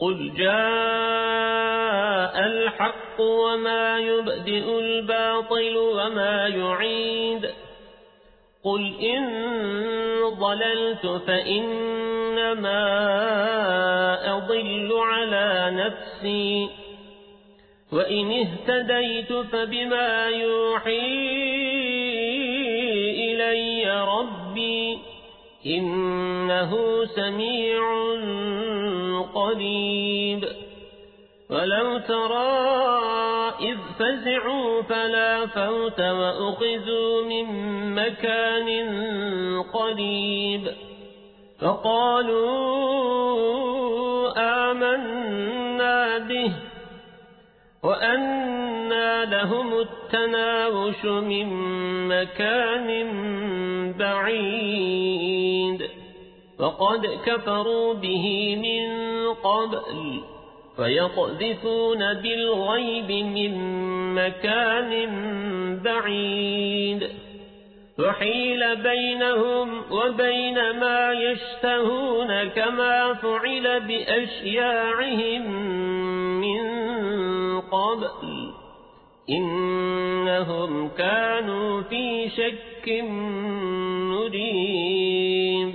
قل جاء الحق وما يبدئ الباطل وما يعيد قل إن ضللت فإنما أضل على نفسي وإن اهتديت فبما يوحي إنه سميع قريب. ولو ترى إذ فزعوا فلا فوت وأخذوا من مكان قريب. فقالوا آمنا به وأنا لهم التناوش من مكان بعيد. وقد كفروا به من قبل فيقذفون بالغيب من مكان بعيد وحيل بينهم وبين ما يشتهون كما فعل بأشياعهم من قبل إنهم كانوا في شك مريب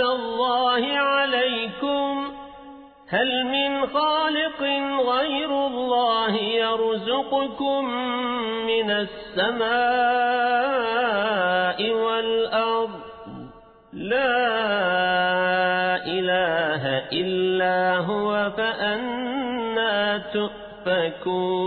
الله عليكم. هل من خالق غير الله يرزقكم من السماء والأرض؟ لا إله إلا هو فأنا تؤفكون.